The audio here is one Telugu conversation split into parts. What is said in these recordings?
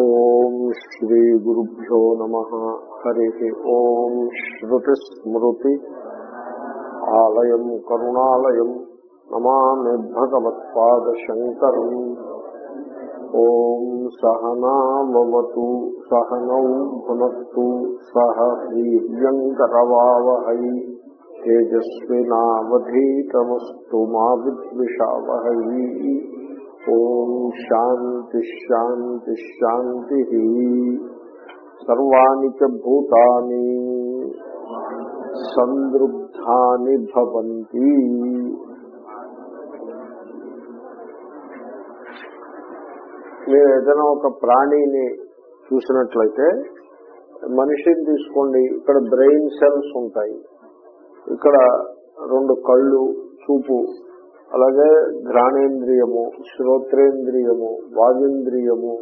ఓం శ్రీ గురుభ్యో నమ. హరి ఓం శ్రుతిస్మృతి ఆలయం కరుణాలయం నమామి భగవత్పాదశంకరం. ఓం సహనావతు సహనౌ భునత్తు సహ వీర్యంకరవావహై తేజస్వినావధీతమస్తు మా విద్విషావహై. ఓం శాంతి శాంతి శాంతి సర్వాణి చ భూతాని సందృగ్ధాని భవంతి. మీరు ఏదైనా ఒక ప్రాణిని చూసినట్లయితే మనిషిని తీసుకోండి ఇక్కడ బ్రెయిన్ సెల్స్ ఉంటాయి. ఇక్కడ రెండు కళ్ళు చూపు అలాగే ఘ్రాణేంద్రియము శ్రోత్రేంద్రియము వాగేంద్రియము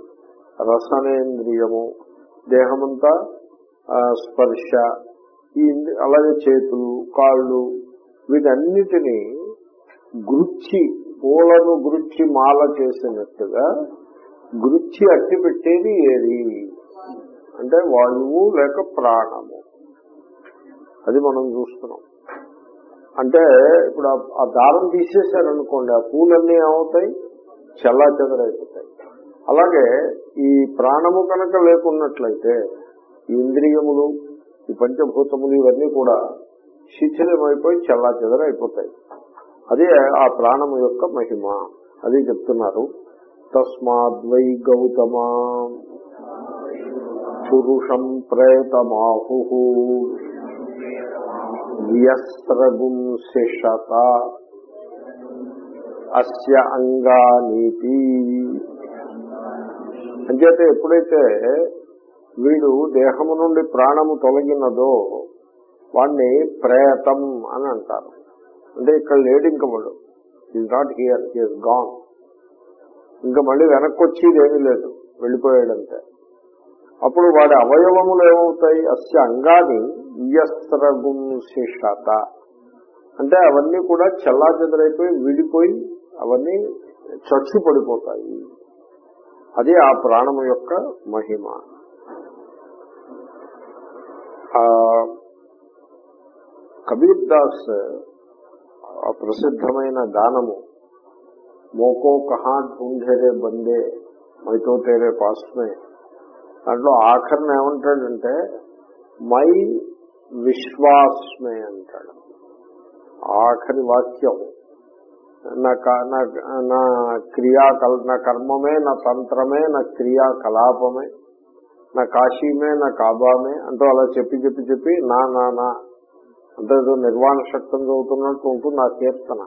రసనేంద్రియము దేహమంతా స్పర్శ ఈ అలాగే చేతులు కాళ్ళు వీటన్నిటినీ గుచ్చి పూలను గురించి మాల చేసినట్టుగా గురించి అట్టి పెట్టేది ఏది? అంటే వాయువు లేక ప్రాణము. అది మనం చూస్తున్నాం. అంటే ఇప్పుడు ఆ దారం తీసేశారనుకోండి ఆ పూలన్నీ ఏమవుతాయి? చల్లా చెదరైపోతాయి అలాగే ఈ ప్రాణము కనుక లేకున్నట్లయితే ఈ ఇంద్రియములు ఈ పంచభూతములు ఇవన్నీ కూడా శిథిలమైపోయి చల్లా చెదరైపోతాయి అదే ఆ ప్రాణము యొక్క మహిమ. అది చెప్తున్నారు. తస్మాద్వై గౌతమా. పురుషం ప్రేతమాహు. వ్యస్త్రగుంశిషత అస్య అంగానీతి. అంచేతే ఎప్పుడైతే వీడు దేహము నుండి ప్రాణము తొలగినదో వాణ్ణి ప్రేతం అని అంటారు. అంటే ఇక్కడ లేడు ఇంక వాడు. Is not here is gone ఇంకా మళ్ళీ వెనక్కి వచ్చేది ఏమీ లేదు. వెళ్ళిపోయాడంతే. అప్పుడు వాడి అవయవములు ఏమవుతాయి? అస్య అంగాని వియస్త్రగుంశిషత అంటే అవన్నీ కూడా చల్లా చెదరైపోయి విడిపోయి అవన్నీ చచ్చు పడిపోతాయి. అది ఆ ప్రాణము యొక్క మహిమ. కబీర్ దాస్ ప్రసిద్ధమైన గానము మోకో కహా ఢూంఢేరే బందే మైతో తేరే పాస్మే దాంట్లో ఆఖరిని ఏమంటాడంటే మై విశ్వాస్మే అంటాడు. ఆఖరి వాక్యం. నా క్రియాకల నా కర్మమే నా తంత్రమే నా క్రియాకలాపమే నా కాశీమే నా కాబామే అంటూ అలా చెప్పి చెప్పి చెప్పి నా నా నా అంటే నిర్వాణ శక్తం చదువుతున్నట్టు ఉంటుంది నా కీర్తన.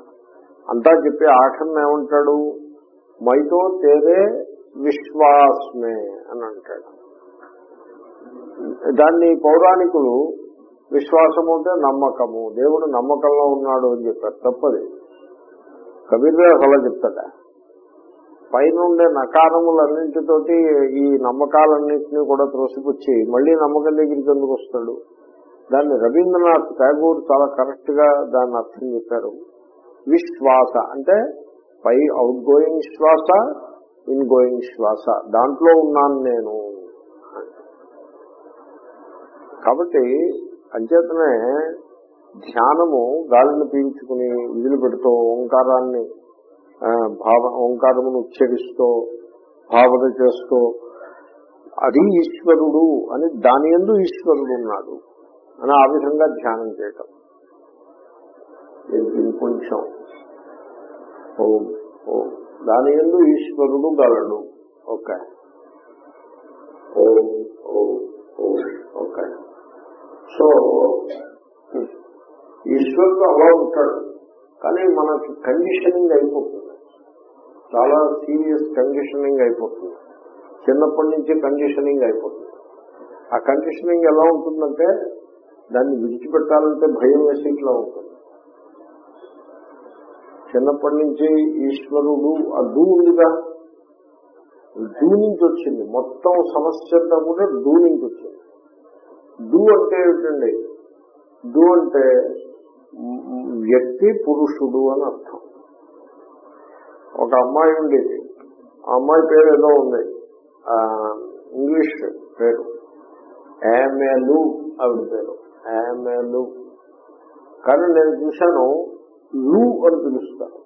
అంతా చెప్పి ఆఖరిని ఏమంటాడు? మైతో తేరే విశ్వాస్మే అని అంటాడు. దాన్ని పౌరాణికులు విశ్వాసము అంటే నమ్మకము. దేవుడు నమ్మకంలో ఉన్నాడు అని చెప్పారు. తప్పది. కబీర్దాస్ అలా చెప్తాడ పైన ఉండే నకారములన్నింటితోటి ఈ నమ్మకాలన్నింటినీ కూడా త్రోసిపుచ్చి మళ్ళీ నమ్మకం దగ్గరికి ఎందుకు వస్తాడు? దాన్ని రవీంద్రనాథ్ ఠాగూర్ చాలా కరెక్ట్గా దాన్ని అర్థం చెప్పారు. విశ్వాస అంటే పై అవుట్ గోయింగ్ శ్వాస ఇన్ గోయింగ్ శ్వాస. దాంట్లో ఉన్నాను నేను. కాబట్టి అంచేతనే ధ్యానము గాలిని పీల్చుకుని విధులు పెడుతూ ఓంకారాన్ని భావ ఓంకారమును ఉచ్చరిస్తూ భావన చేస్తూ అది ఈశ్వరుడు అని దాని ఎందు ఈశ్వరుడు ఉన్నాడు అని ఆ విధంగా ధ్యానం చేయటం. కొంచెం ఓం ఓం. దాని ఎందు ఈశ్వరుడు గలడు. Okay. Om Om Om okay. So ఈశ్వరుడు అలా ఉంటాడు. కానీ మనకి కండిషనింగ్ అయిపోతుంది. చాలా సీరియస్ కండిషనింగ్ అయిపోతుంది. చిన్నప్పటి నుంచి కండిషనింగ్ అయిపోతుంది. ఆ కండిషనింగ్ ఎలా ఉంటుందంటే దాన్ని విడిచిపెట్టాలంటే భయం వేసేట్లా ఉంటుంది. చిన్నప్పటి నుంచి ఈశ్వరుడు ఆ దూ ఉందిగా దూ నుంచి వచ్చింది మొత్తం సమస్య అంతా కూడా దూ నుంచి వచ్చింది డూ అంటే ఏమిటండి? డూ అంటే వ్యక్తి పురుషుడు అని అర్థం. ఒక అమ్మాయి ఉండేది. ఆ అమ్మాయి పేరు ఏదో ఉంది. ఆ, ఇంగ్లీష్ పేరు. ఏమెలు ఆవిడ పేరు. ఏమెలు కానీ నేను చూశాను లు అని పిలుస్తాను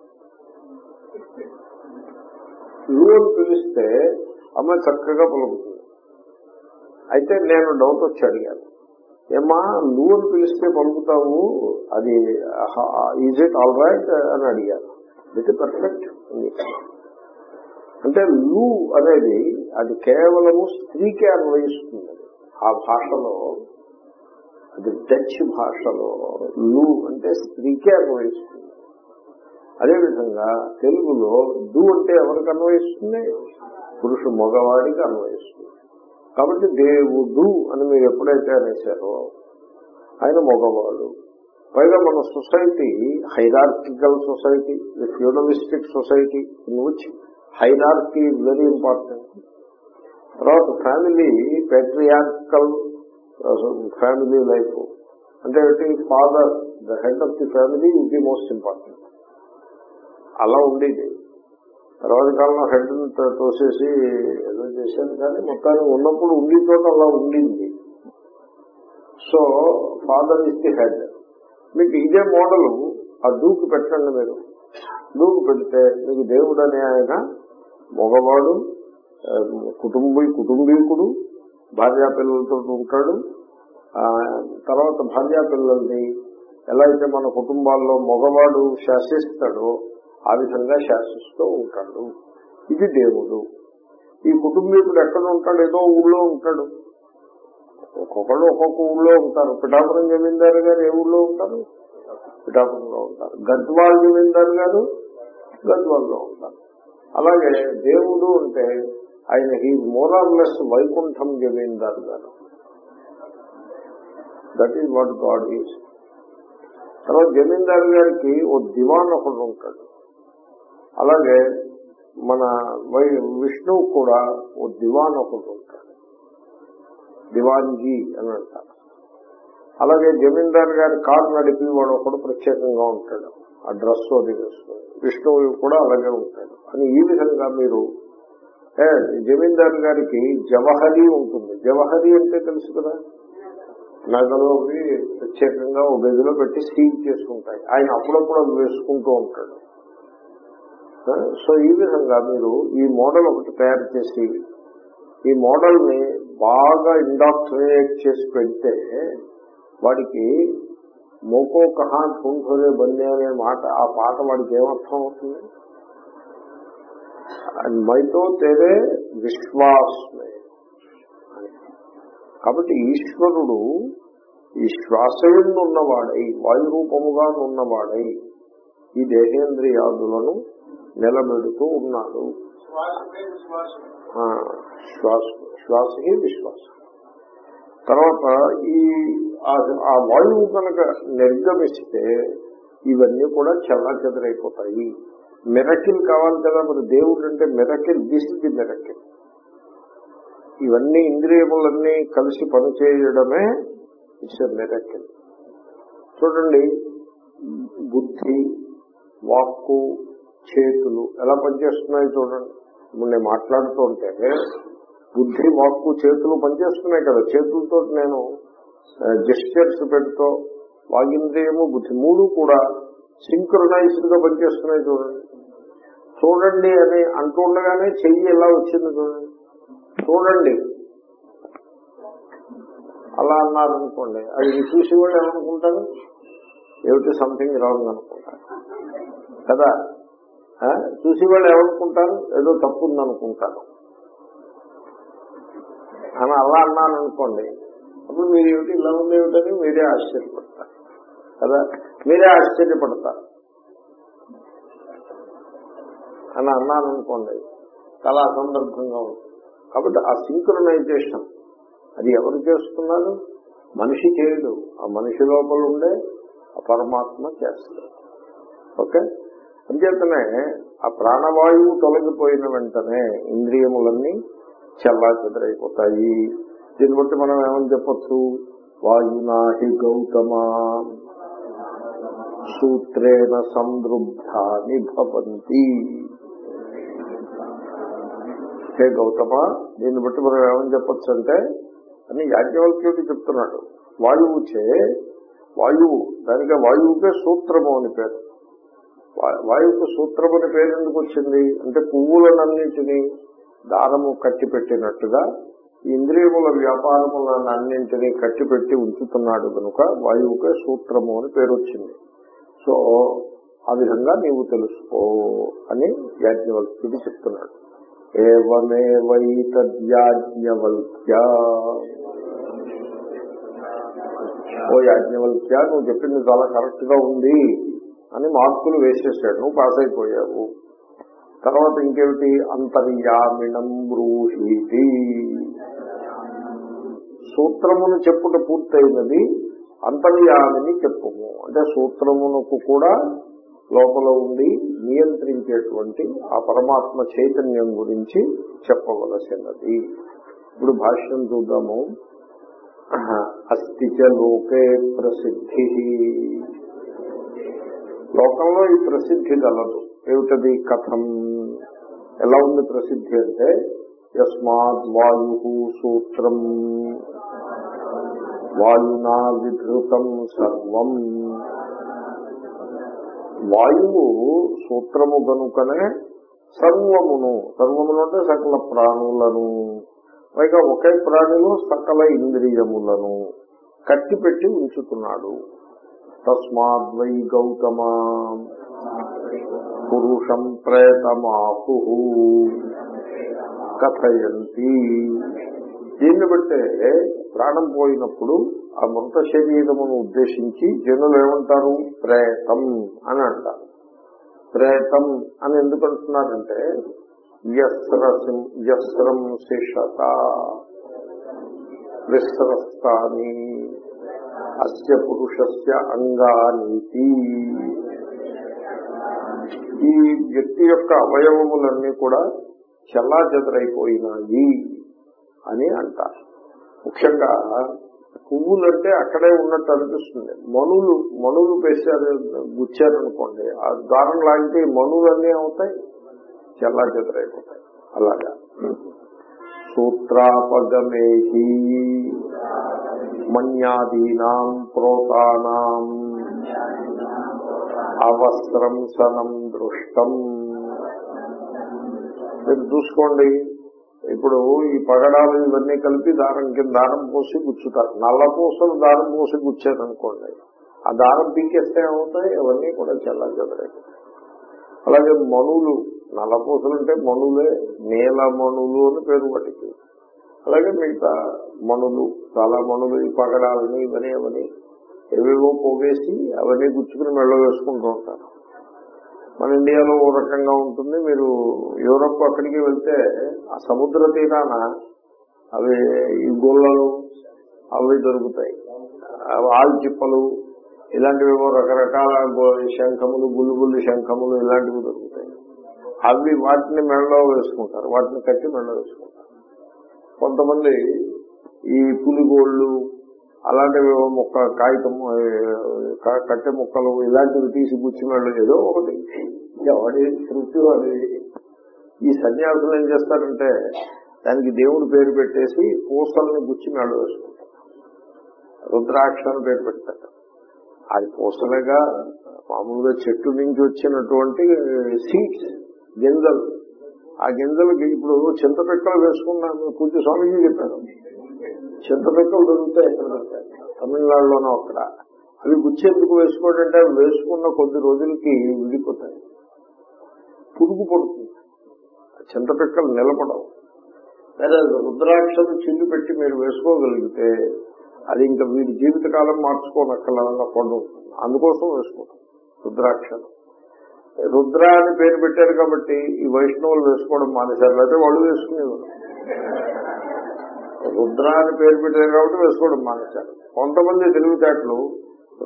లు అని పిలిస్తే అమ్మాయి చక్కగా పలుకుతుంది. అయితే నేను డౌట్ వచ్చి అడిగాను. ఏమా నువ్వు అని పిలిస్తే పలుకుతావు అది ఈజ్ ఇట్ ఆల్ రైట్ అని అడిగాను ఇట్ పర్ఫెక్ట్ అంటే లు అనేది అది కేవలము స్త్రీకే అన్వయిస్తుంది. ఆ భాషలో అది డచ్ భాషలో లు అంటే స్త్రీకే అన్వయిస్తుంది. అదేవిధంగా తెలుగులో డు అంటే ఎవరికి అన్వయిస్తుంది? పురుషు మగవాడికి అన్వయిస్తుంది. కాబట్టి దేవుడు అని మీరు ఎప్పుడైతే అనేశారో ఆయన మగవాడు. పైగా మన society hierarchical society feudalistic society in which hierarchy very important తర్వాత ఫ్యామిలీ పెట్రియార్కల్ ఫ్యామిలీ లైఫ్ అంటే father the head of the family ఇది మోస్ట్ ఇంపార్టెంట్ అలా ఉండేది. తర్వాత కాలంలో హెడ్ తోసేసి ఏదో చేశాను కానీ మొత్తానికి ఉన్నప్పుడు ఉండి చోట అలా ఉండింది. So father is the head మీకు ఇదే మోడల్ ఆ దూకు పెట్టండి మీరు. దూకు పెడితే మీకు దేవుడు అనే ఆయన మగవాడు కుటుంబీ కుటుంబీకుడు భార్యా పిల్లలతో ఉంటాడు. తర్వాత భార్యా పిల్లల్ని ఎలా అయితే మన కుటుంబాల్లో మగవాడు శాసిస్తాడో ఆ విధంగా శాసిస్తూ ఉంటాడు. ఇది దేవుడు. ఈ కుటుంబీకుడు ఎక్కడ ఉంటాడు? ఏదో ఊళ్ళో ఉంటాడు. ఒక్కొక్కళ్ళు ఒక్కొక్క ఊళ్ళో ఉంటారు. పిఠాపురం జమీందారు గారు ఏ ఊళ్ళో ఉంటారు? పిఠాపురంలో ఉంటారు. గద్వాల్ జమీందారు గారు గద్వాల్లో ఉంటారు. అలాగే దేవుడు అంటే ఆయన హీ మోరార్లెస్ వైకుంఠం జమీందారు గారు. That is what god is తర్వాత జమీందారు గారికి ఓ దివాన్ ఒకడు ఉంటాడు. అలాగే మన విష్ణువు కూడా ఓ దివాన్ ఒకటి ఉంటాడు. దివాన్జీ అని అంటారు. అలాగే జమీందార్ గారి కారు నడిపి వాడు ఒకడు ప్రత్యేకంగా ఉంటాడు. ఆ డ్రెస్ అది వేసుకుని. విష్ణువు కూడా అలాగే ఉంటాడు. అని ఈ విధంగా మీరు జమీందార్ గారికి జవహరి ఉంటుంది. జవహరి అంటే తెలుసు కదా? నగలు ప్రత్యేకంగా ఒక గదిలో పెట్టి సీల్ చేసుకుంటాయి. ఆయన అప్పుడప్పుడు వేసుకుంటూ ఉంటాడు. సో ఈ విధంగా మీరు ఈ మోడల్ ఒకటి తయారు చేసి ఈ మోడల్ని బాగా ఇండాక్ట్రినేట్ చేసి పెడితే వాడికి మోకో కహా కుంఠోరే బందే అనే మాట ఆ పాట వాడికి ఏమర్థం అవుతుంది? మైతో తేరే విశ్వాస్ కాబట్టి ఈశ్వరుడు ఈ శ్వాసయందు ఉన్నవాడై వాయు రూపముగా ఉన్నవాడై ఈ దేహేంద్రియాదులను నిలబెడుతూ ఉన్నాడు. శ్వాస శ్వాసకి విశ్వాసం. తర్వాత ఈ ఆ వాయువు కనుక నిర్గమిస్తే ఇవన్నీ కూడా చల్ల చెదరైపోతాయి. మిరకిల్ కావాలి కదా మరి దేవుడు అంటే మిరకిల్ దిస్ ది మిరకిల్. ఇవన్నీ ఇంద్రియములన్నీ కలిసి పనిచేయడమే ఇట్స్ మిరకిల్. చూడండి బుద్ధి వాక్కు చేతులు ఎలా పనిచేస్తున్నాయి చూడండి. ఇప్పుడు నేను మాట్లాడుతూ ఉంటే బుద్ధి వాక్కు చేతులు పనిచేస్తున్నాయి కదా. చేతులతో నేను జెస్టర్స్ పెడుతూ వాగింద్రియము బుద్ధి. మూడు కూడా సింక్రనైజ్డ్గా పనిచేస్తున్నాయి చూడండి. చూడండి అని అంటుండగానే చెయ్యి ఎలా వచ్చింది చూడండి. చూడండి. అలా అన్నారనుకోండి అది చూసి వాళ్ళు ఏమనుకుంటారు? ఏమిటి సంథింగ్ రాంగ్ అనుకుంటారు. కదా? చూసి వాళ్ళు ఏమనుకుంటారు ఏదో తప్పు ఉందనుకుంటారు అని అలా అన్నాను అనుకోండి అప్పుడు మీరు ఏమిటి ఇలా ఉంది ఏమిటని మీరే ఆశ్చర్యపడతారు. కదా? మీరే ఆశ్చర్యపడతారు. అని అన్నారనుకోండి చాలా అసందర్భంగా ఉంటుంది. కాబట్టి ఆ సింక్రనైజేషన్ అది ఎవరు చేస్తున్నారు? మనిషి చేయడు ఆ మనిషి లోపల ఉండే ఆ పరమాత్మ చేస్తాడు ఓకే? అంచేతనే ఆ ప్రాణవాయువు తొలగిపోయిన వెంటనే ఇంద్రియములన్నీ చల్లా చెదరైపోతాయి. దీన్ని బట్టి మనం ఏమని చెప్పచ్చు? వాయునాహి గౌతమా సూత్రేణ సందృబ్ధాని భవంతి. హే గౌతమ దీన్ని బట్టి మనం ఏమని చెప్పచ్చు అంటే అని యాజ్ఞవల్క్యుడు చెప్తున్నాడు. వాయువు చే వాయువు దానికి వాయువుకే సూత్రము అని పేరు. వాయువుకు సూత్రం అని పేరు ఎందుకు వచ్చింది? అంటే పువ్వులనన్నింటినీ దారము కట్టి పెట్టినట్టుగా ఇంద్రియముల వ్యాపారములన్నింటినీ కట్టి కట్టిపెట్టి ఉంచుతున్నాడు కనుక వాయువుకే సూత్రము అని పేరు వచ్చింది. సో ఆ విధంగా నీవు తెలుసుకో అని యాజ్ఞవల్క్యుడు చెప్తున్నాడు. ఏవమేవైతద్యాజ్ఞవల్క్య? ఓ యాజ్ఞవల్క్య నువ్వు చెప్పింది చాలా కరెక్ట్గా ఉంది. అని మార్కులు వేసేసాడు. నువ్వు పాస్ అయిపోయావు. తర్వాత ఇంకేమిటి? అంతర్యామిణం బ్రూహీతి. సూత్రమును చెప్పుట పూర్తయినది అంతర్యామిని చెప్పుము. అంటే సూత్రమునకు కూడా లోపల ఉండి నియంత్రించేటువంటి ఆ పరమాత్మ చైతన్యం గురించి చెప్పవలసినది. ఇప్పుడు భాష్యం చూద్దాము. అస్థి లోకే ప్రసిద్ధి. లోకంలో ఈ ప్రసిద్ధి గలదు ఏమిటది కథం? ఎలా ఉంది ప్రసిద్ధి అంటే యస్మాత్ వాయు సూత్రం. వాయునా విధృతం సర్వం. వాయువు సూత్రము కనుకనే సర్వమును సర్వమును అంటే సకల ప్రాణులను. పైగా ఒకే ప్రాణిలో సకల ఇంద్రియములను కట్టిపెట్టి ఉంచుతున్నాడు. తస్మాద్వై గౌతమ పురుషం ప్రేతమాహు. కథయంతి. దీన్ని బట్టే ప్రాణం పోయినప్పుడు ఆ మృత శరీరమును ఉద్దేశించి జనులు ఏమంటారు? ప్రేతం అని అంటారు. ప్రేతం అని ఎందుకు అంటున్నారంటే యస్రసిం యస్రం శిషత. విస్రస్తాని. అస్య పురుషస్య అంగానీతి. ఈ వ్యక్తి యొక్క అవయవములన్నీ కూడా చల్లా చెదరైపోయినాయి అని అంటారు. ముఖ్యంగా పువ్వులంటే అక్కడే ఉన్నట్టు అనిపిస్తుంది. మనులు మనులు పేశారు గుచ్చారనుకోండి ఆ దారం లాంటి మనులన్నీ అవుతాయి చల్లా చెదరైపోతాయి అలాగా. సూత్రాపగమేహి. మన్యాదీనాం ప్రోతానాం అవస్రంసనం దృష్టం. మీరు చూసుకోండి ఇప్పుడు ఈ పగడాలు ఇవన్నీ కలిపి దారం కింద దారం పోసి గుచ్చుతారు. నల్ల పూసలు దారం పోసి గుచ్చారనుకోండి ఆ దారం పీకేస్తే ఏమవుతాయి? అవన్నీ కూడా చల్ల చెదరాయి అలాగే మణులు నల్ల పూసలు అంటే మణులే నీల మణులు అని పేరు వాటికి. అలాగే మిగతా మణులు చాలా మణులు ఈ పగడాలని ఇవని అవని ఏవేవో పోగేసి అవన్నీ గుచ్చుకుని మెళ్ళ వేసుకుంటూ ఉంటారు. మన ఇండియాలో ఓ రకంగా ఉంటుంది. మీరు యూరప్ అక్కడికి వెళ్తే ఆ సముద్ర తీరాన అవి ఈ గొల్లలు అవి దొరుకుతాయి. ఆల్చిప్పలు ఇలాంటివి రకరకాల శంఖములు బుల్లుబుల్లి శంఖములు ఇలాంటివి దొరుకుతాయి. అవి వాటిని మెడలో వేసుకుంటారు. వాటిని కట్టి మెడలో వేసుకుంటారు. కొంతమంది ఈ పులిగోళ్ళు అలాంటివి మొక్క కాగితం కట్టె ముక్కలు ఇలాంటివి తీసి కూర్చున్నాడు ఏదో ఒకటి. ఎవడి తృప్తి వాడి ఈ సన్యాసులు ఏం చేస్తారంటే దానికి దేవుడు పేరు పెట్టేసి పూసల్ని గుచ్చి మెడలో వేసుకుంటారు. రుద్రాక్ష పేరు పెడతారు. అది పూసలుగా మామూలుగా చెట్టు నుంచి వచ్చినటువంటి సీడ్స్ గింజలు. ఆ గింజలకి ఇప్పుడు చింతపిక్కలు వేసుకున్నాను పూజ స్వామికి చెప్పారు. చింతపిక్కలు దొరుకుతాయి ఎక్కడ దొరుకుతాయి తమిళనాడులోనూ అక్కడ. అవి గుచ్చేందుకు వేసుకోవడం అవి వేసుకున్న కొద్ది రోజులకి విడిపోతాయి. పురుగు పడుతుంది. చింతపిక్కలు నిలబడవు. లేదా రుద్రాక్షను చిల్లు పెట్టి మీరు వేసుకోగలిగితే అది ఇంకా వీడి జీవితకాలం మార్చుకోనక్కల పండు అందుకోసం వేసుకోవడం. రుద్రాక్షను. రుద్ర అని పేరు పెట్టారు కాబట్టి ఈ వైష్ణవులు వేసుకోవడం మానేశారు లేకపోతే వాళ్ళు వేసుకునేవారు. రుద్ర అని పేరు పెట్టారు కాబట్టి వేసుకోవడం మానేశారు. కొంతమంది తెలివితేటలు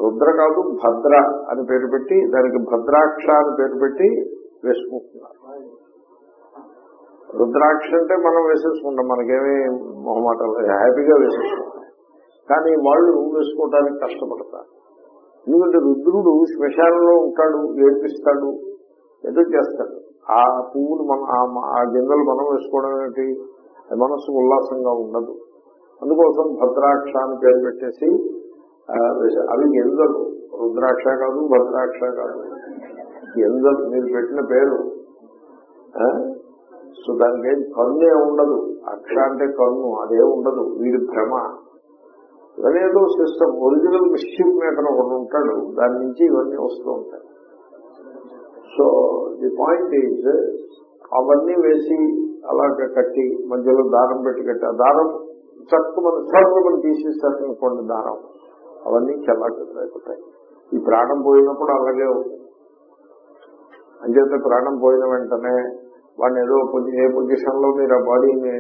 రుద్ర కాదు భద్ర అని పేరు పెట్టి దానికి భద్రాక్ష అని పేరు పెట్టి వేసుకుంటున్నారు. రుద్రాక్ష అంటే మనం వేసేసుకుంటాం మనకేమీ మొహమాటలు హ్యాపీగా వేసేసుకుంటాం. కానీ వాళ్ళు వేసుకోవడానికి కష్టపడతారు. ఎందుకంటే రుద్రుడు శ్మశానంలో ఉంటాడు ఏడిపిస్తాడు ఏదో చేస్తాడు. ఆ పువ్వులు మన ఆ ఆ గింజలు మనం వేసుకోవడం ఏంటి మనస్సు ఉల్లాసంగా ఉండదు. అందుకోసం భద్రాక్ష అని పేరు పెట్టేసి అవి గింజలు రుద్రాక్ష కాదు భద్రాక్ష కాదు. గింజలు మీరు పెట్టిన పేరు. సో దానికి ఏం కన్ను ఉండదు. అక్ష అంటే కన్ను అదే ఉండదు. వీడి భ్రమ. ఇవనేదో సిస్టమ్ ఒరిజినల్ మిస్చిఫ్ మేకర్ ఒకటి ఉంటాడు దాని నుంచి ఇవన్నీ వస్తూ ఉంటాయి. సో ది పాయింట్ ఈజ్ అవన్నీ వేసి అలాగే కట్టి మధ్యలో దారం పెట్టి కట్టి ఆ దారం చక్కు మన చక్కు మనం తీసేసారనుకోండి దారం. అవన్నీ చెల్లాచెదరైపోతాయి ఈ ప్రాణం పోయినప్పుడు అలాగే అంచేత ప్రాణం పోయిన వెంటనే వాడిని ఏదో పొజి- ఏ పొజిషన్లో మీరు ఆ బాడీని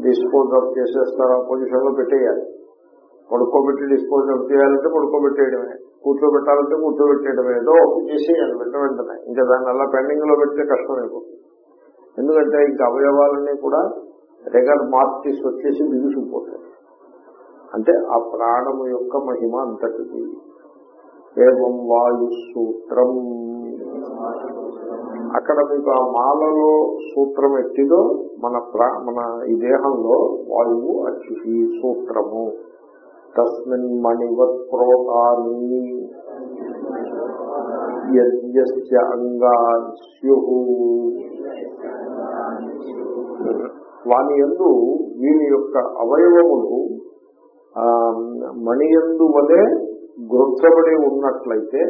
డిస్పోజ్ ఆఫ్ చేసేస్తారు ఆ పొజిషన్లో పెట్టేయాలి. పడుకోబెట్టి డిస్పోజ్ ఆఫ్ చేయాలంటే పడుకోబెట్టేయడమే. కూర్చోబెట్టాలంటే కూర్చోబెట్టేయడమే. ఏదో ఒకటి చేసేయాలి వెంట వెంటనే. ఇంకా దాన్ని అలా పెండింగ్లో పెడితే కష్టమైపోతుంది ఎందుకంటే ఇంకా అవయవాలన్నీ కూడా రెగర్ మార్చిస్ వచ్చేసి బిగుసుకుపోతాయి అంటే ఆ ప్రాణము యొక్క మహిమ అంతటిది ఏం వాయు సూత్రం అక్కడ మీకు ఆ మాలలో సూత్రం ఎట్టిదో మన ప్రా మన ఈ దేహంలో వాయువు అచ్యుతి సూత్రము. తస్మిన్ మణివత్ ప్రోతాని అంగా అంగాన్ వాని ఎందు వీని యొక్క అవయవములు మణియందు వలె గ్రొచ్చబడి ఉన్నట్లయితే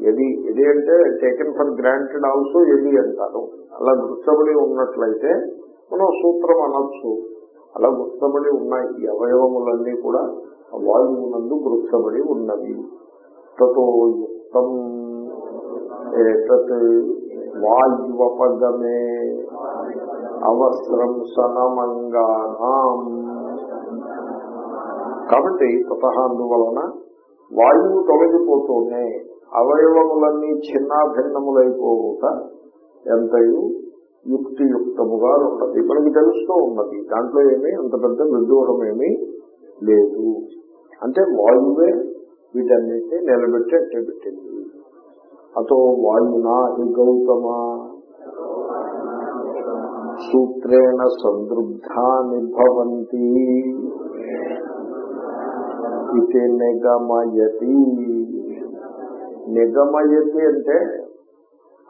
ఎది ఎది అంటే టేకెన్ ఫర్ గ్రాంటెడ్ ఆల్సో ఎది అంటారు. అలా గుర్చబడి ఉన్నట్లయితే మనం సూత్రం అనొచ్చు. అలా గుర్తబడి ఉన్నాయి ఈ అవయవములన్నీ కూడా ఆ వాయువునందు గుర్తబడి ఉన్నవి. తతో యుక్తం ఏతత్ వాయువపగమే అవసరం సనమంగానాం. కాబట్టి తత అందువలన వాయువు తొలగిపోతూనే అవయవములన్నీ చిన్నాభిన్నములైపోవుట ఎంతయు యుక్తియుక్తముగా ఉన్నది మనకి తెలుస్తూ ఉన్నది. దాంట్లో ఏమీ అంత పెద్ద విడ్డూరం ఏమీ లేదు. అంటే వాయువే వీటన్నిటిని నిలబెట్టి అట్టే పెట్టింది. అతో వాయునా హి గౌతమ? సూత్రేణ సందృబ్ధాని భవంతి. ఇది నిగమయతి నిగమయతి అంటే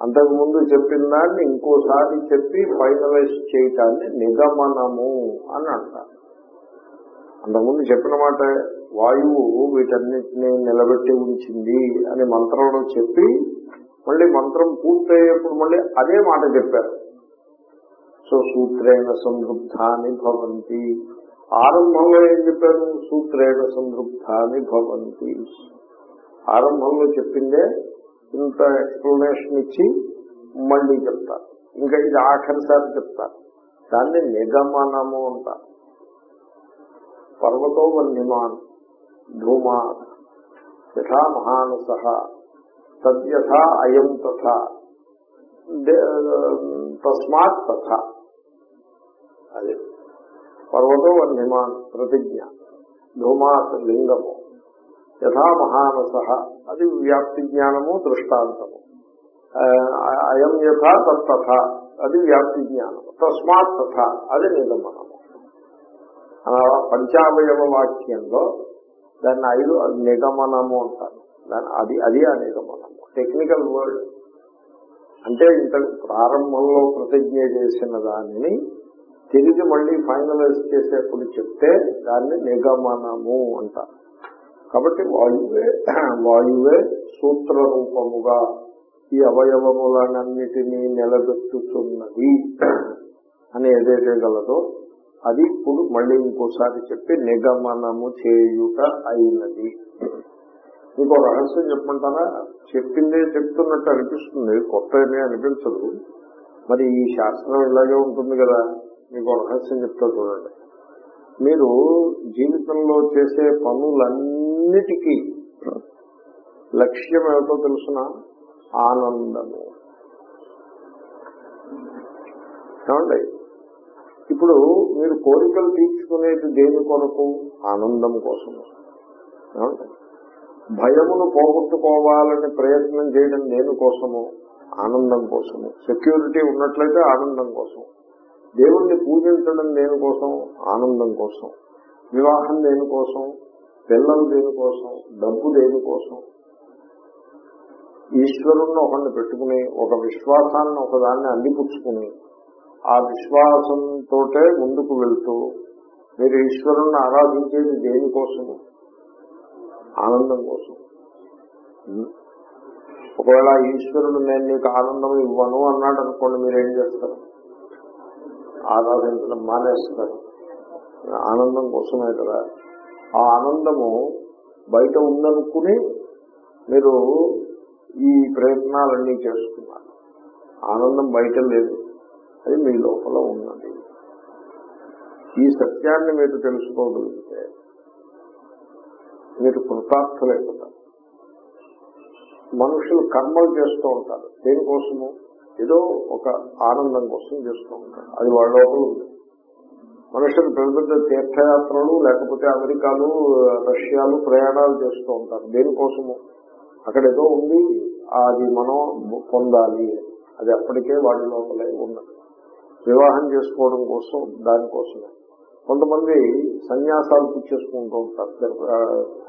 అంతకు ముందు చెప్పిన దాన్ని ఇంకోసారి చెప్పి ఫైనలైజ్ చేయటాన్ని నిగమనము అని అంటారు. అంతకుముందు చెప్పిన మాట వాయువు వీటన్నిటిని నిలబెట్టి ఉంచింది అని మంత్రంలో చెప్పి మళ్ళీ మంత్రం పూర్తయ్యేప్పుడు మళ్ళీ అదే మాట చెప్పారు. సో సూత్రేణ సంతృప్తాన్ని భవంతి. ఆరంభంలో ఏం చెప్పారు? సూత్రేణ సంతృప్తాన్ని భవంతి. ఆరంభంలో చెప్పిందే ఇంత ఎక్స్ప్లెనేషన్ ఇచ్చి మళ్ళీ చెప్తారు ఇంకా ఇది ఆఖరిసారి చెప్తారు దాన్ని నిగమనము అంటారు పర్వతో వన్యమాన్ ధూమా యథా మహానస తద్యథా అయం తథా తస్మాత్ తథా. అదే. పర్వతో వన్యమాన్ ప్రతిజ్ఞ ధూమాత్ లింగము. యథా మహానస అది వ్యాప్తి జ్ఞానము దృష్టాంతము. అయం యథా తథ. అది వ్యాప్తి జ్ఞానము. తస్మాత్ తథ. అది నిగమనము. పంచావయవ వాక్యంలో దాన్ని ఐదు నిగమనము అంటారు. దాని అది అది ఆ నిగమనము. Technical word. అంటే ఇంత ప్రారంభంలో ప్రతిజ్ఞ చేసిన దానిని తిరిగి మళ్ళీ ఫైనలైజ్ చేసేప్పుడు చెప్తే దాన్ని నిగమనము అంటారు. కాబట్టి వాయువే వాయువే సూత్ర రూపముగా ఈ అవయవములనన్నిటినీ నిలబెట్టుతున్నది అని ఏదైతే గలదో అది ఇప్పుడు మళ్ళీ ఇంకోసారి చెప్పి నిగమనము చేయుట అయినది. ఇంకో రహస్యం చెప్పమంటారా? చెప్పిందే చెప్తున్నట్టు అనిపిస్తుంది కొత్త ఏమీ అనిపించదు. మరి ఈ శాస్త్రం ఇలాగే ఉంటుంది కదా? మీకు ఒక రహస్యం చెప్తా చూడండి. మీరు జీవితంలో చేసే పనులన్నిటికీ లక్ష్యం ఏమిటో తెలుసిన? ఆనందము. ఏమండి? ఇప్పుడు మీరు కోరికలు తీర్చుకునేది దేని కొరకు? ఆనందం కోసం. భయమును పోగొట్టుకోవాలని ప్రయత్నం చేయడం దేనికోసము ఆనందం కోసము. సెక్యూరిటీ ఉన్నట్లయితే ఆనందం కోసం. దేవుణ్ణి పూజించడం దేనికోసం ఆనందం కోసం వివాహం దేని కోసం పిల్లలు దేని కోసం డబ్బు దేని కోసం. ఈశ్వరుణ్ణి ఒకరిని పెట్టుకుని ఒక విశ్వాసాన్ని ఒకదాన్ని అందిపుచ్చుకుని ఆ విశ్వాసంతో ముందుకు వెళ్తూ మీరు ఈశ్వరుణ్ణి ఆరాధించేది దేనికోసము ఆనందం కోసం. ఒకవేళ ఈశ్వరుడు నేను నీకు ఆనందం ఇవ్వను అన్నాడు అనుకోండి మీరేం చేస్తారు? ఆరాధించడం మానేస్తున్నారు ఆనందం కోసమే కదా. ఆ ఆనందము బయట ఉందనుకుని మీరు ఈ ప్రయత్నాలన్నీ చేస్తున్నారు ఆనందం బయట లేదు. అది మీ లోపల ఉన్నది. ఈ సత్యాన్ని మీరు తెలుసుకోగలిగితే మీరు కృతార్థులైపోతారు మనుషులు కర్మలు చేస్తూ ఉంటారు. దేనికోసము? ఏదో ఒక ఆనందం కోసం చేస్తూ ఉంటారు. అది వాళ్ళ లోపల ఉంది. మనుషులు పెద్ద పెద్ద తీర్థయాత్రలు లేకపోతే అమెరికాలు రష్యాలు ప్రయాణాలు చేస్తూ ఉంటారు. దేనికోసము? అక్కడ ఏదో ఉంది అది మనం పొందాలి. అది అప్పటికే వాడి లోపలే ఉన్నది. వివాహం చేసుకోవడం కోసం దానికోసమే. కొంతమంది సన్యాసాలు పుచ్చేసుకుంటూ ఉంటారు.